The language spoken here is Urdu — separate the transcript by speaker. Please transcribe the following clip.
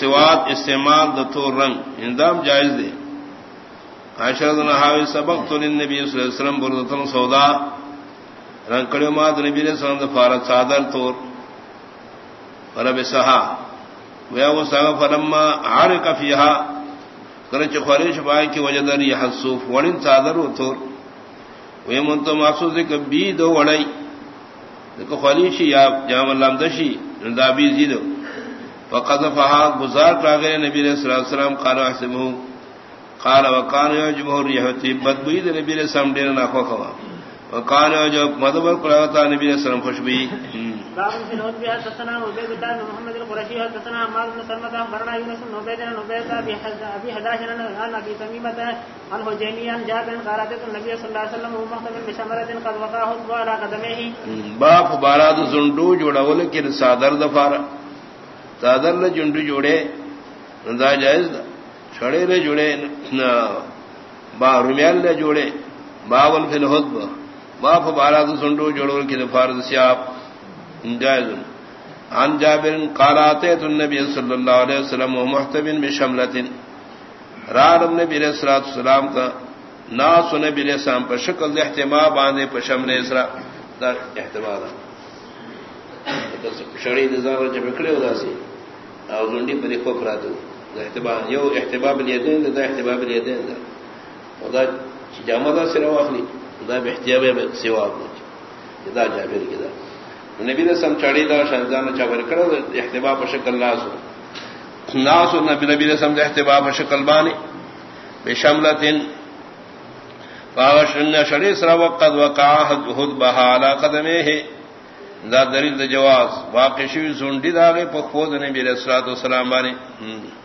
Speaker 1: سوات استعمال دتور رنگ. اندام جائز دے. عائشہ عشرت نحاوی سبق تو نبی صلی اللہ علیہ وسلم بردتن سودا. رنگ کڑی مات نبی علیہ السلام دفارت سادر تور. فرب سہا. ویا وہ سگا فلما عارق فیہا. کرچ خریش پائے کی وجہ در یہ حصوف وڑن سادر و تور. وی منتو محسوس ہے کہ بی دو وڑائی. دیکھو خلیشی یا جام اللہ دشی. ندابی زیدو. فقذفها گزار کراغے نبی علیہ الصلوۃ والسلام قال احسبه قال وكان ريحتي بدبوئی دے نبی علیہ السلام دین نہ خوا. وكان جو مدبر کراتا نبی علیہ السلام خوشبوئی
Speaker 2: باب في نوت بها تسنا وبيد الله محمد القرشي تسنا عمار بن سلمة برنا يونس بن عبيد بن عبيد ابي حز ابي حداش عن ابي تميمة عن حجيني عن جابر قال النبي صلى الله عليه وسلم ومحتمل بشمرة قد وقعه على قدميه
Speaker 1: باب باراد زندو جوڑا ول کہ صادر دفارہ دادر نے جنڈو جوڑے دا جائز دا چھڑے نے جوڑے با رومیال نے جوڑے، باول فی الحدب، با فبارا تو سنڈو جوڑو کی دفارد سیاب جائز۔ عن جابر قالاتے تو نبی صلی اللہ علیہ وسلم و محتبن بشملت رارم نبی علیہ الصلوۃ والسلام کا ناس نبی علیہ السلام پر شکل احتمام باندھے پر شمل اسرا، دا احتمام شڑی نظام جب اکڑے ہو سی۔ او زنڈی پر خو پراتو دا احتباب یو احتباب الیدین دا احتباب الیدین دا. او دا جامع دا سر واخلی دا بحتیاب سوا اپنی دا جابر کی دا. نبی دا سم چڑی دا شہزان چاور کرو دا احتباب شکل ناسو ناسو نبی نبی دا سم دا احتباب شکل بانی بشملتن فاغشن شڑی سر وقت وقاہ حد بہا علا قدمے ہے دا دلیل دا جواز. واقع شوی زنڈی دا گئے پخفوز نبی علیہ السلام بانی